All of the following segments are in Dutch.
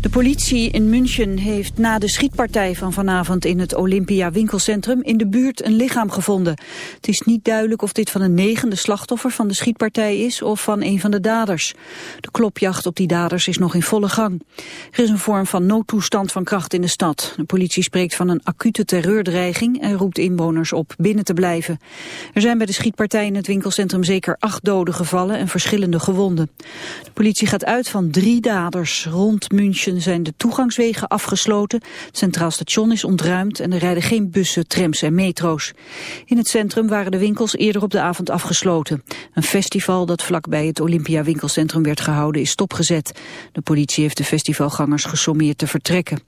De politie in München heeft na de schietpartij van vanavond in het Olympia winkelcentrum in de buurt een lichaam gevonden. Het is niet duidelijk of dit van een negende slachtoffer van de schietpartij is of van een van de daders. De klopjacht op die daders is nog in volle gang. Er is een vorm van noodtoestand van kracht in de stad. De politie spreekt van een acute terreurdreiging en roept inwoners op binnen te blijven. Er zijn bij de schietpartij in het winkelcentrum zeker acht doden gevallen en verschillende gewonden. De politie gaat uit van drie daders. Rond München zijn de toegangswegen afgesloten. Het Centraal Station is ontruimd en er rijden geen bussen, trams en metro's. In het centrum waren de winkels eerder op de avond afgesloten. Een festival dat vlakbij het Olympia winkelcentrum werd gehouden is stopgezet. De politie heeft de festivalgangers gesommeerd te vertrekken.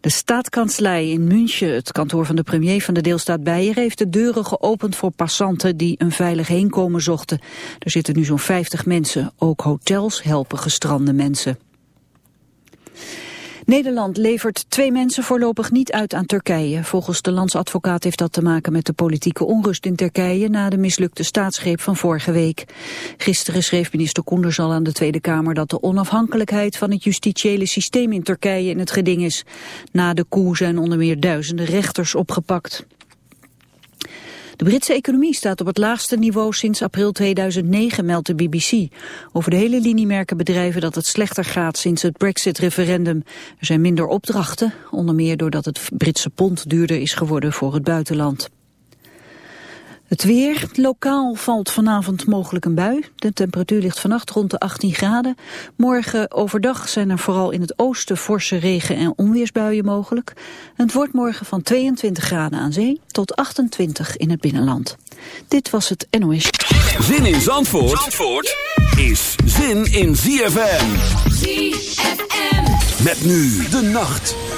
De staatskanslei in München, het kantoor van de premier van de deelstaat Beieren, heeft de deuren geopend voor passanten die een veilig heenkomen zochten. Er zitten nu zo'n 50 mensen. Ook hotels helpen gestrande mensen. Nederland levert twee mensen voorlopig niet uit aan Turkije. Volgens de landsadvocaat heeft dat te maken met de politieke onrust in Turkije na de mislukte staatsgreep van vorige week. Gisteren schreef minister Koenders al aan de Tweede Kamer dat de onafhankelijkheid van het justitiële systeem in Turkije in het geding is. Na de coup zijn onder meer duizenden rechters opgepakt. De Britse economie staat op het laagste niveau sinds april 2009, meldt de BBC. Over de hele linie merken bedrijven dat het slechter gaat sinds het Brexit-referendum. Er zijn minder opdrachten, onder meer doordat het Britse pond duurder is geworden voor het buitenland. Het weer. Lokaal valt vanavond mogelijk een bui. De temperatuur ligt vannacht rond de 18 graden. Morgen overdag zijn er vooral in het oosten forse regen- en onweersbuien mogelijk. Het wordt morgen van 22 graden aan zee tot 28 in het binnenland. Dit was het NOS. Zin in Zandvoort, Zandvoort is zin in ZFM. ZFM. Met nu de nacht.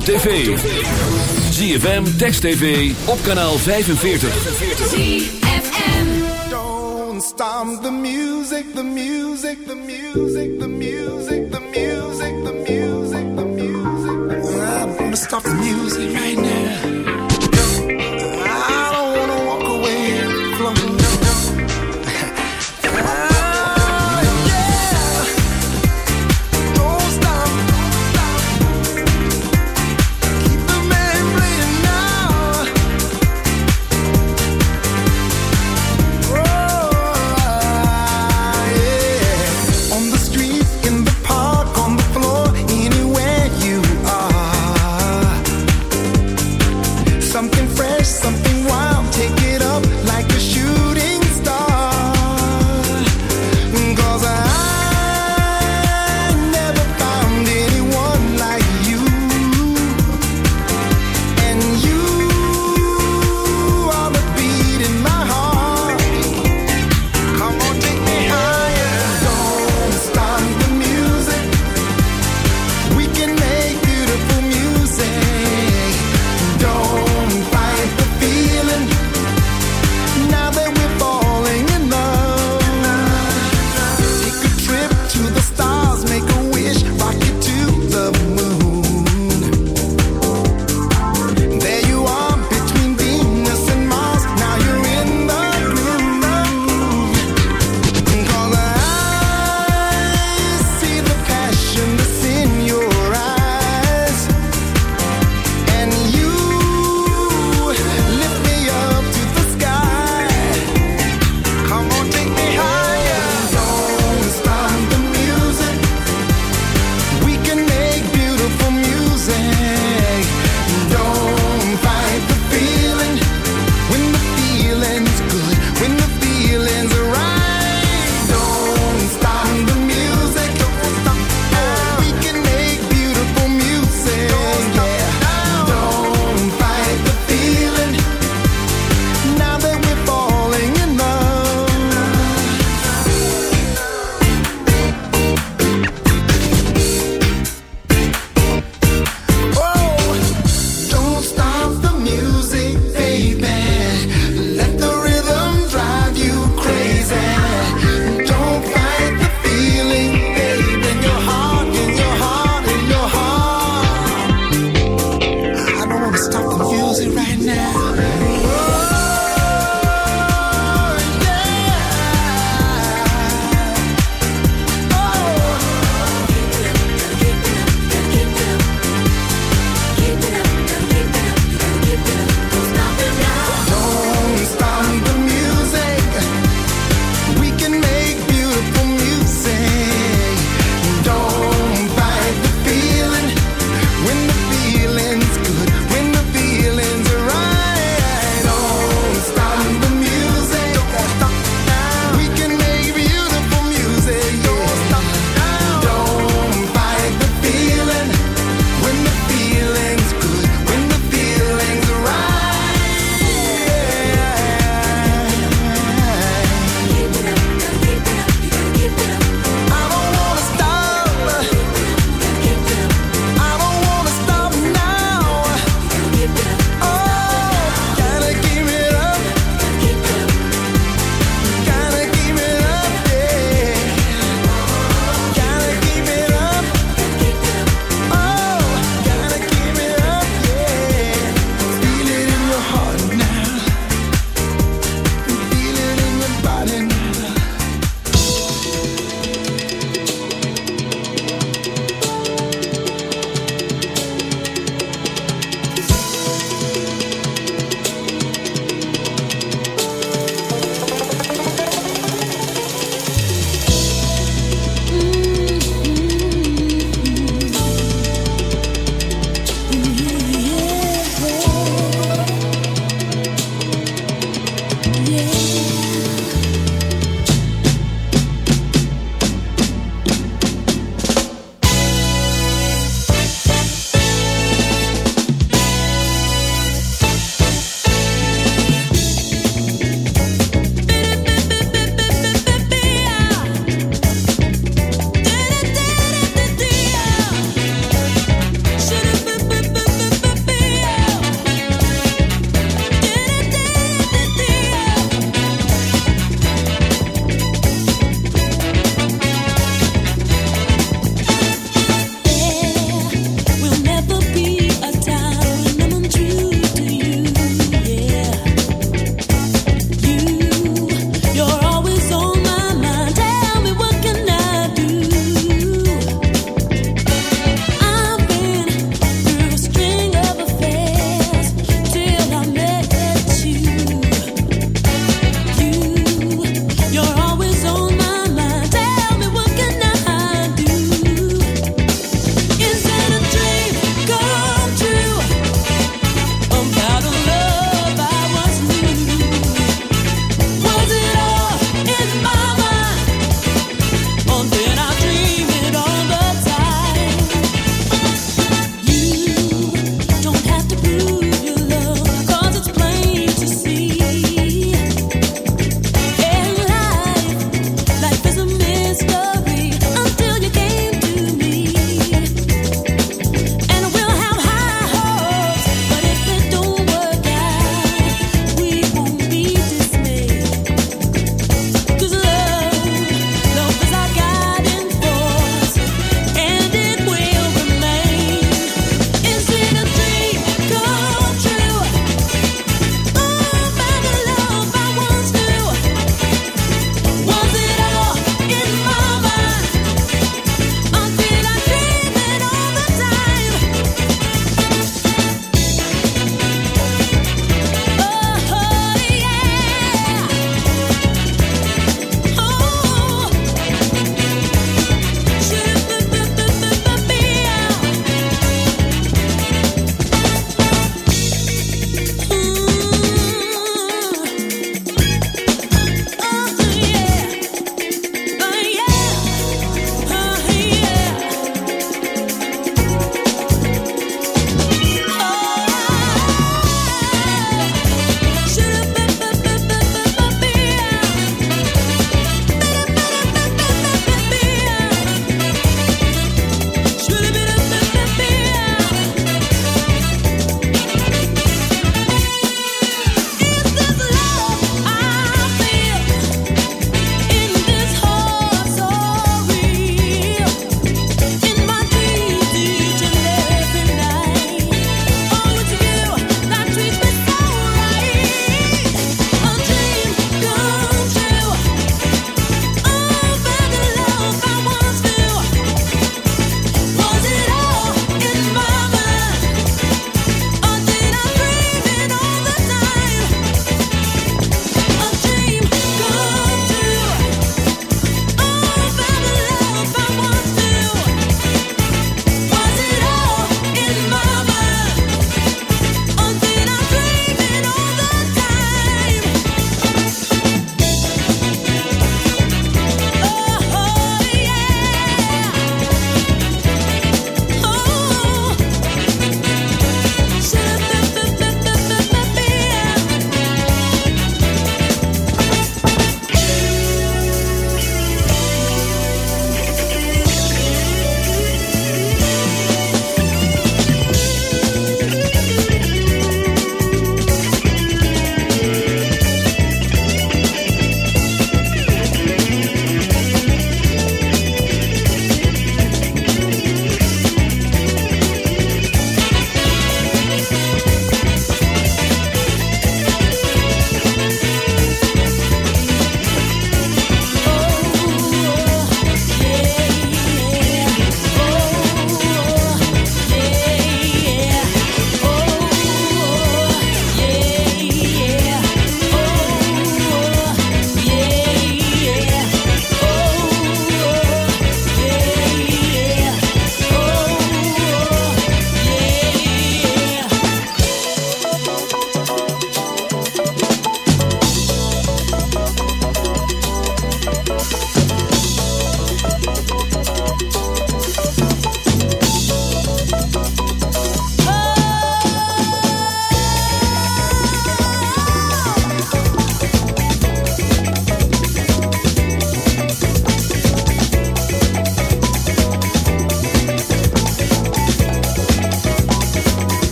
Op tv. ZFM, Text TV, op kanaal 45. ZFM. Don't stop the music, the music, the music, the music, the music, the music, the music. I'm gonna stop the music right now.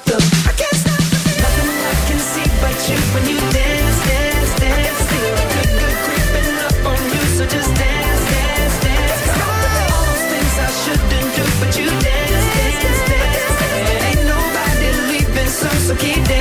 stop. I can't stop the. Nothing I can see but you when you dance, dance, dance. Feel creeping up on you. So just dance, dance, dance. All those things I shouldn't do, but you dance, dance, dance. Ain't nobody leaving so keep dancing.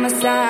my side.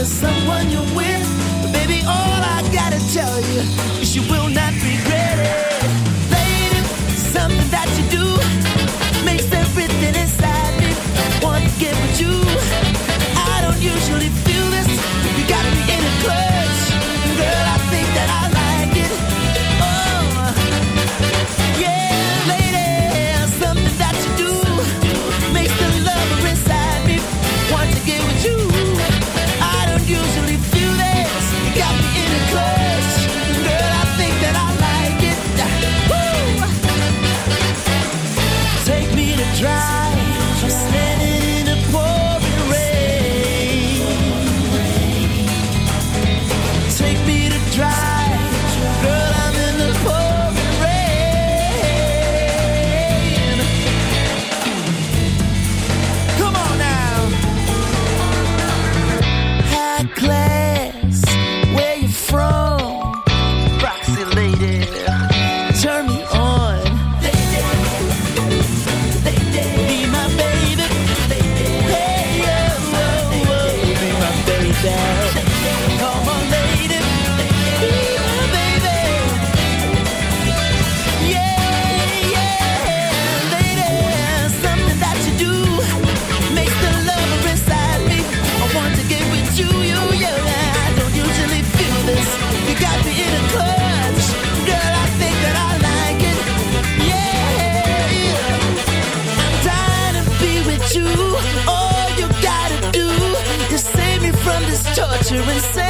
the someone you're with. But baby, all I gotta tell you is you will not regret. to insane.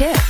tip.